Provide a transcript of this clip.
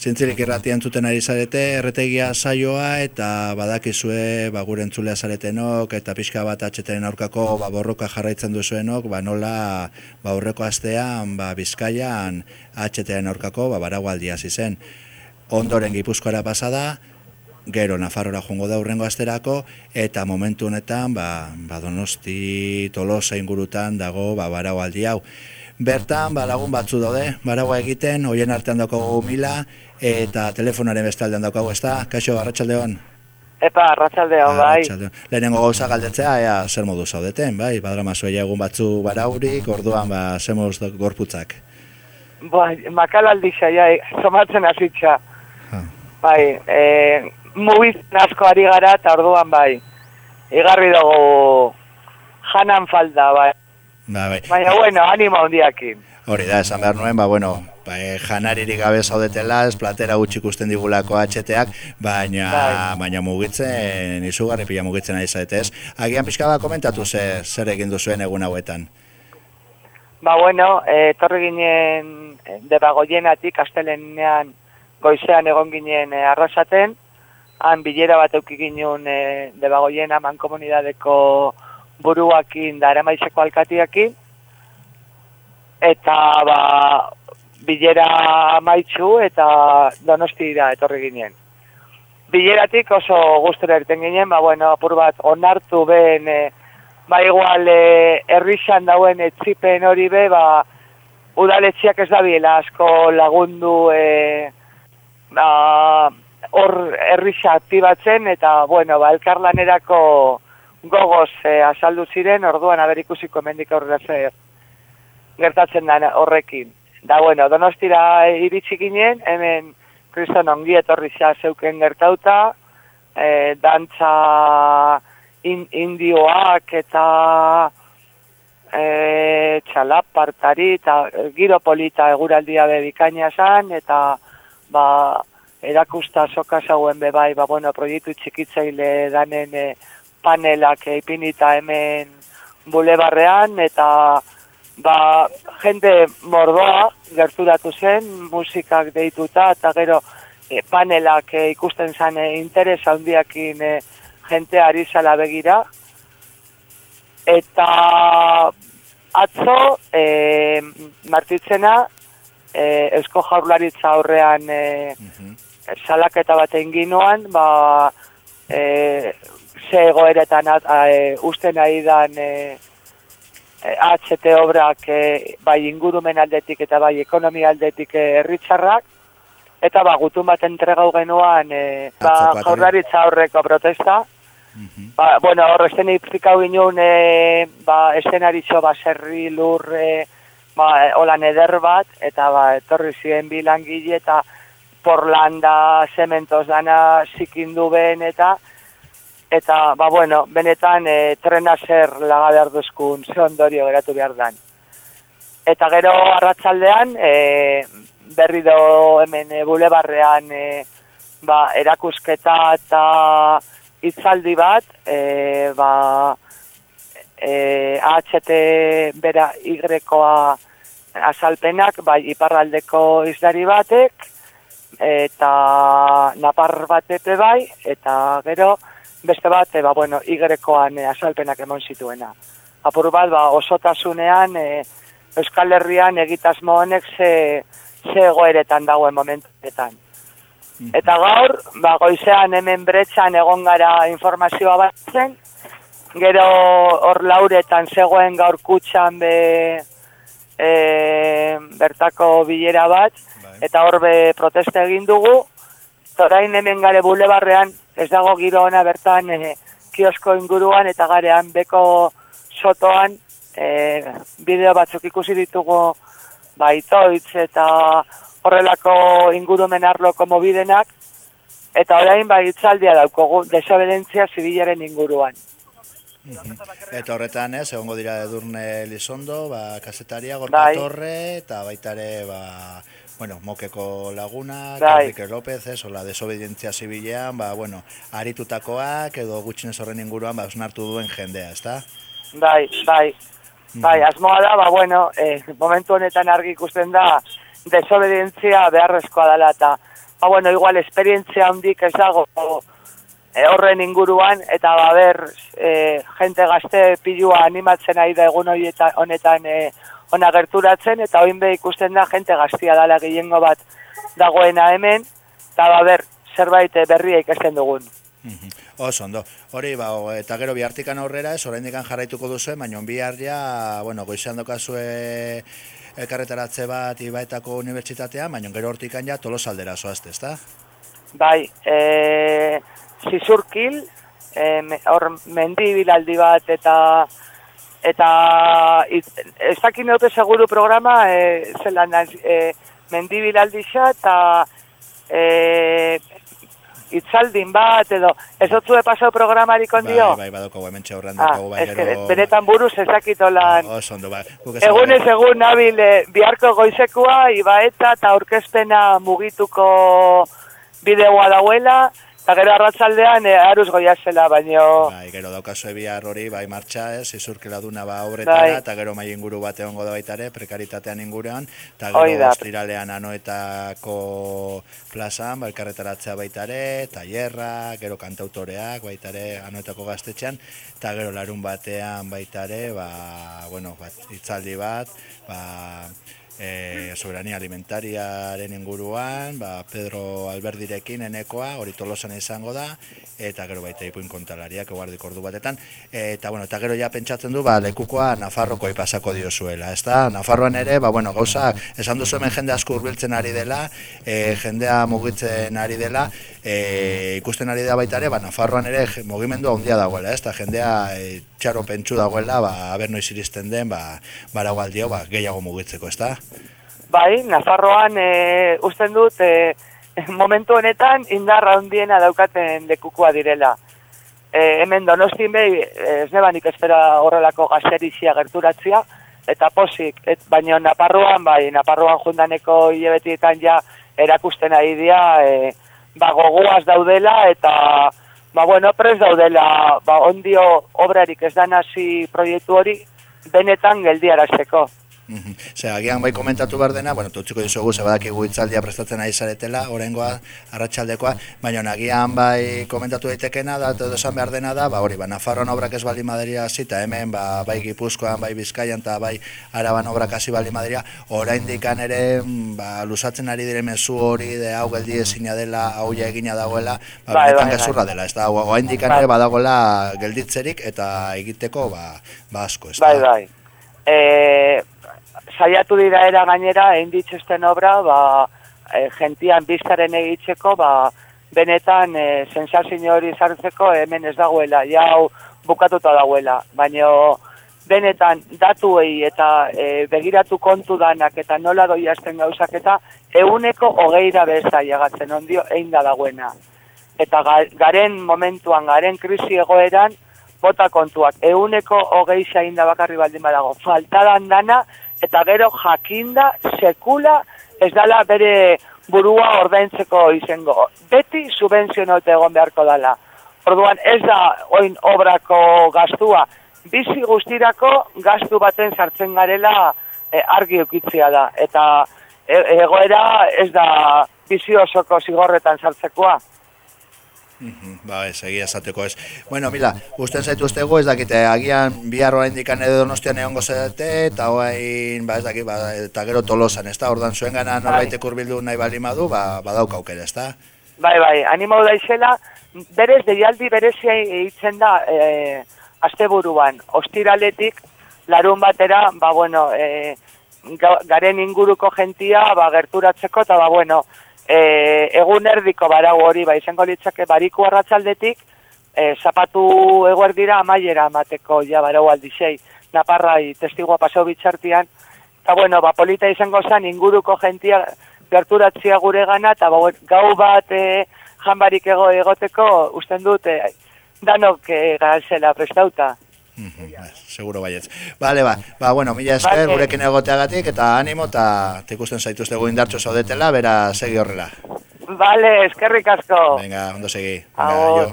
Zintzirik irratia entzuten ari zarete, erretegia saioa eta badakizue ba, gure entzulea zaretenok eta pixka bat atxetaren aurkako ba, borroka jarraitzen duzuenok, ba, nola ba, aurreko astean ba, bizkaian atxetaren aurkako ba, baragualdia zizen. Ondoren gipuzkoara pasada, gero Nafarrora joango da urrengo asterako eta momentu honetan ba, ba Donosti Tolosa ingurutan dago ba baragualdi hau. Bertan, ba, lagun batzu daude, baragoa egiten, hoien artean daukagu mila, eta telefonaren bestaldean daukagu, ez da? Kaixo, arratsaldeon. Epa, arratsaldeon, bai. Lehenengo gauza galdetzea, ea, zer modu zaudeten, bai? Badra mazuea egun batzu baraurik, orduan, ba, zemoz gorputzak. Bai, makalaldi xaia, somatzen azitza. Bai, e, mugiz asko ari gara, eta orduan, bai. Igarri dugu janan falda, bai. Ba, bai. Baina, bueno, animo handiakin. Hori da, esan behar nuen, ba, bueno, ba, e, janaririk gabe zaudetela, ez platera gutxik usten digulako atxeteak, baina, bai. baina mugitzen, izugarri pila mugitzen ari zaitez. Agian pixka da komentatu ze, zer egin duzuen egun hauetan? Ba, bueno, e, torri ginen e, debagoienatik, astelenean goizean egon ginen e, arrasaten, han bilera bat eukik ginen e, debagoiena mankomunidadeko buruakin da alkatiakin, eta ba, bilera maitzu eta donosti da etorri ginen. Bileratik oso gustura erten ginen, ba, bueno, apur bat onartu ben, e, ba, igual, e, errixan dauen etzipen hori be, ba, udaletxiak ez da biela asko lagundu, e, ba, hor errixa aktibatzen, eta, bueno, ba, elkarlanerako, gogoz e, azaldu ziren, orduan haber ikusiko mendik aurrera zer gertatzen da horrekin. Da, bueno, donostira iritsi ginen, hemen kriston ongi etorri zeuken gertauta, e, dantza in, indioak eta e, txalapartari eta giro polita eguraldia bebikaina zan, eta ba, erakusta soka zauen bebai, ba, bueno, proiektu txikitzaile danen e, panelak ipinita hemen bulebarrean eta ba, jende mordoa gerturatu zen musikak deituta eta gero e, panelak e, ikusten zen e, interes handiakin e, jente ari zala begira. Eta atzo e, martitzena e, eusko jaurlaritza aurrean e, mm salaketa bat egin ba, e, ze egoeretan e, uste nahi dan e, HT obrak e, bai ingurumen aldetik eta bai ekonomia aldetik herritxarrak eta ba gutun bat entregau genuan e, ba, jaurlaritza horreko protesta. Mhm. Ba, bueno, hor esten iplikau ginen, e, ba, esenaritxo baserri lur, e, ba, holan eder bat, eta ba, etorri ziren bilangile, eta porlanda, sementos dana zikindu ben, eta eta ba bueno, benetan e, trena zer laga behar duzkun ze ondorio geratu behar dan. Eta gero arratsaldean e, berri do hemen e, bulebarrean e, ba, erakusketa eta hitzaldi bat e, ba, e, AHT bera igrekoa azalpenak bai iparraldeko izlari batek eta napar batepe bai eta gero beste bat, e, ba, bueno, igrekoan e, asalpenak emon zituena. Apur bat, ba, osotasunean, e, Euskal Herrian egitasmo honek ze, ze goeretan dagoen momentuetan. Mm. Eta gaur, ba, goizean hemen bretxan egon gara informazioa batzen, gero hor lauretan zegoen gaur kutxan be, e, bertako bilera bat, bai. eta hor be proteste egin dugu, zorain hemen gare bulebarrean ez dago giro ona bertan e, kiosko inguruan eta garean beko sotoan e, bideo batzuk ikusi ditugu baitoitz eta horrelako ingurumen arloko mobidenak eta orain bai itzaldia daukogu desobedentzia zibilaren inguruan. Mhm. Eta horretan ez, egongo dira edurne Lizondo, ba, kasetaria, gorka bai. torre, eta baitare, ba, bueno, mokeko laguna, bai. López, ez, ola, desobedientzia zibilean, ba, bueno, aritutakoak edo gutxinez horren inguruan, ba, osnartu duen jendea, ez da? Bai, bai, bai, asmoa da, ba, bueno, eh, momentu honetan argi ikusten da, desobedientzia beharrezkoa dela, eta ba, bueno, igual, esperientzia handik ez dago e, horren inguruan, eta ba, ber, e, jente gazte pilua animatzen ari da egun honetan e, ona gerturatzen, eta oin be ikusten da jente gaztia dala gehiengo bat dagoena hemen, eta ba, ber, zerbait berria ikasten dugun. Mhm. Oso, ondo. Hori, ba, eta gero bihartikan aurrera, ez orain jarraituko duzu, baina bihar ja, bueno, goizan dokazue elkarretaratze bat Ibaetako Unibertsitatea, baina gero hortikan ja tolosaldera zoazte, ezta? Bai, e, zizurkil, e, hor mendi bilaldi bat eta eta ez dakin dute seguru programa e, zelan e, mendi bilaldi eta e, itzaldin bat, edo, ez otzu de pasau programarik ondio? Bai, bai, badoko, hemen txaurran ah, dugu, bai, gero... benetan buruz ezakitolan... Oh, oso bai. Egun ez egun nabil, eh, biharko goizekua, iba eta, eta aurkezpena mugituko bideoa dauela, Eta gero arratzaldean e, aruz goia zela, baino... Bai, gero daukazu ebihar hori, bai martxa ez, izurkela duna ba obretara, bai. eta gero mai inguru bat egongo da baitare, prekaritatean inguruan, eta gero ostiralean anoetako plazan, balkarretaratzea baitare, tailerra, gero kantautoreak baitare anoetako gaztetxean, eta gero larun batean baitare, ba, bueno, bat, itzaldi bat, ba, e, soberania alimentariaren inguruan, ba, Pedro Alberdirekin enekoa, hori tolosan izango da, eta gero baita ipuin kontalariak eguardik ordu batetan, eta bueno, eta gero ja pentsatzen du, ba, lekukoa Nafarroko ipasako diozuela, ez da? Nafarroan ere, ba, bueno, gauza, esan duzu hemen jende asko urbiltzen ari dela, e, jendea mugitzen ari dela, e, ikusten ari da baita ere, ba, Nafarroan ere mugimendu handia dagoela, ez da? Jendea e, txaro pentsu dagoela, ba, haber noiz iristen den, ba, baragualdio, ba, gehiago mugitzeko, ez? Bai, Nafarroan e, usten dut e, momentu honetan indarra hondiena daukaten lekukua direla. E, hemen donostin behi, ez nebanik espera horrelako gazterizia gerturatzia, eta posik, et, baina Naparroan, bai, Naparroan jundaneko hilebetietan ja erakusten ari dira, e, ba, gogoaz daudela, eta, ba, bueno, prez daudela, ba, ondio obrarik ez da nazi proiektu hori, benetan geldiarazteko. Ze, agian bai komentatu behar dena, bueno, tutxiko dizugu, ze badakigu itzaldia prestatzen ari zaretela, orengoa, arratsaldekoa, baina agian bai komentatu daitekena, da, edo esan behar dena da, ba, hori, ba, Nafarroan obrak ez bali maderia zita, hemen, ba, bai Gipuzkoan, bai Bizkaian, eta bai Araban obrak hasi bali maderia, orain dikan ere, ba, lusatzen ari dire mezu hori, de hau geldi ezina dela, hau ja egina dagoela, ba, bai, bai, bai. dela, ez da, orain dikan ere, badagoela gelditzerik, eta egiteko, ba, ba asko, ez da. Bai, bai. E, saiatu dira era gainera egin dituzten obra ba e, gentian biztaren egitzeko ba benetan e, sensazio hori sartzeko hemen ez dagoela ja hau bukatuta dagoela. Baino benetan datuei eta e, begiratu kontu danak eta nola doi hasten gauzak eta euneko hogeira beza jagatzen ondio egin da dagoena. Eta garen momentuan garen krisi egoeran bota kontuak euneko hogei zain da bakarri baldin badago faltadan dana eta gero jakinda sekula ez dala bere burua ordaintzeko izango. Beti subvenzionote egon beharko dala. Orduan ez da oin obrako gastua, bizi guztirako gastu baten sartzen garela e, argi ukitzia da. Eta e, egoera ez da bizi osoko zigorretan sartzekoa. Ba, ez, egia esateko ez. Bueno, mila, usten zaitu ustegu, ez dakite, agian bihar horrein dikan edo donostian egon gozete, eta hoain, ba, ez dakit, ba, eta gero tolosan, ez da, ordan zuen gana norbaitek urbildu nahi bali madu, ba, badauk aukera, ez da? Bai, bai, animo da izela, berez, deialdi berezia eitzen da, e, azte buruan, ostiraletik, larun batera, ba, bueno, e, garen inguruko jentia, ba, gerturatzeko, eta, ba, bueno, e, egun erdiko barau hori, ba, izango litzake bariku arratzaldetik, e, zapatu eguerdira amaiera amateko ja barau aldizei, naparrai testigua pasau bitxartian, eta bueno, ba, polita izango zen inguruko jentia gerturatzia gure gana, eta ba, gau bat e, janbarik ego egoteko, usten dut, e, danok e, gazela prestauta. Ba, seguro baietz. Vale, ba. Ba, bueno, mila esker vale. gurekin egoteagatik eta animo eta ikusten zaituztegu indartxo zaudetela, bera segi horrela. Vale, eskerrik asko. Venga, ondo segi. Venga,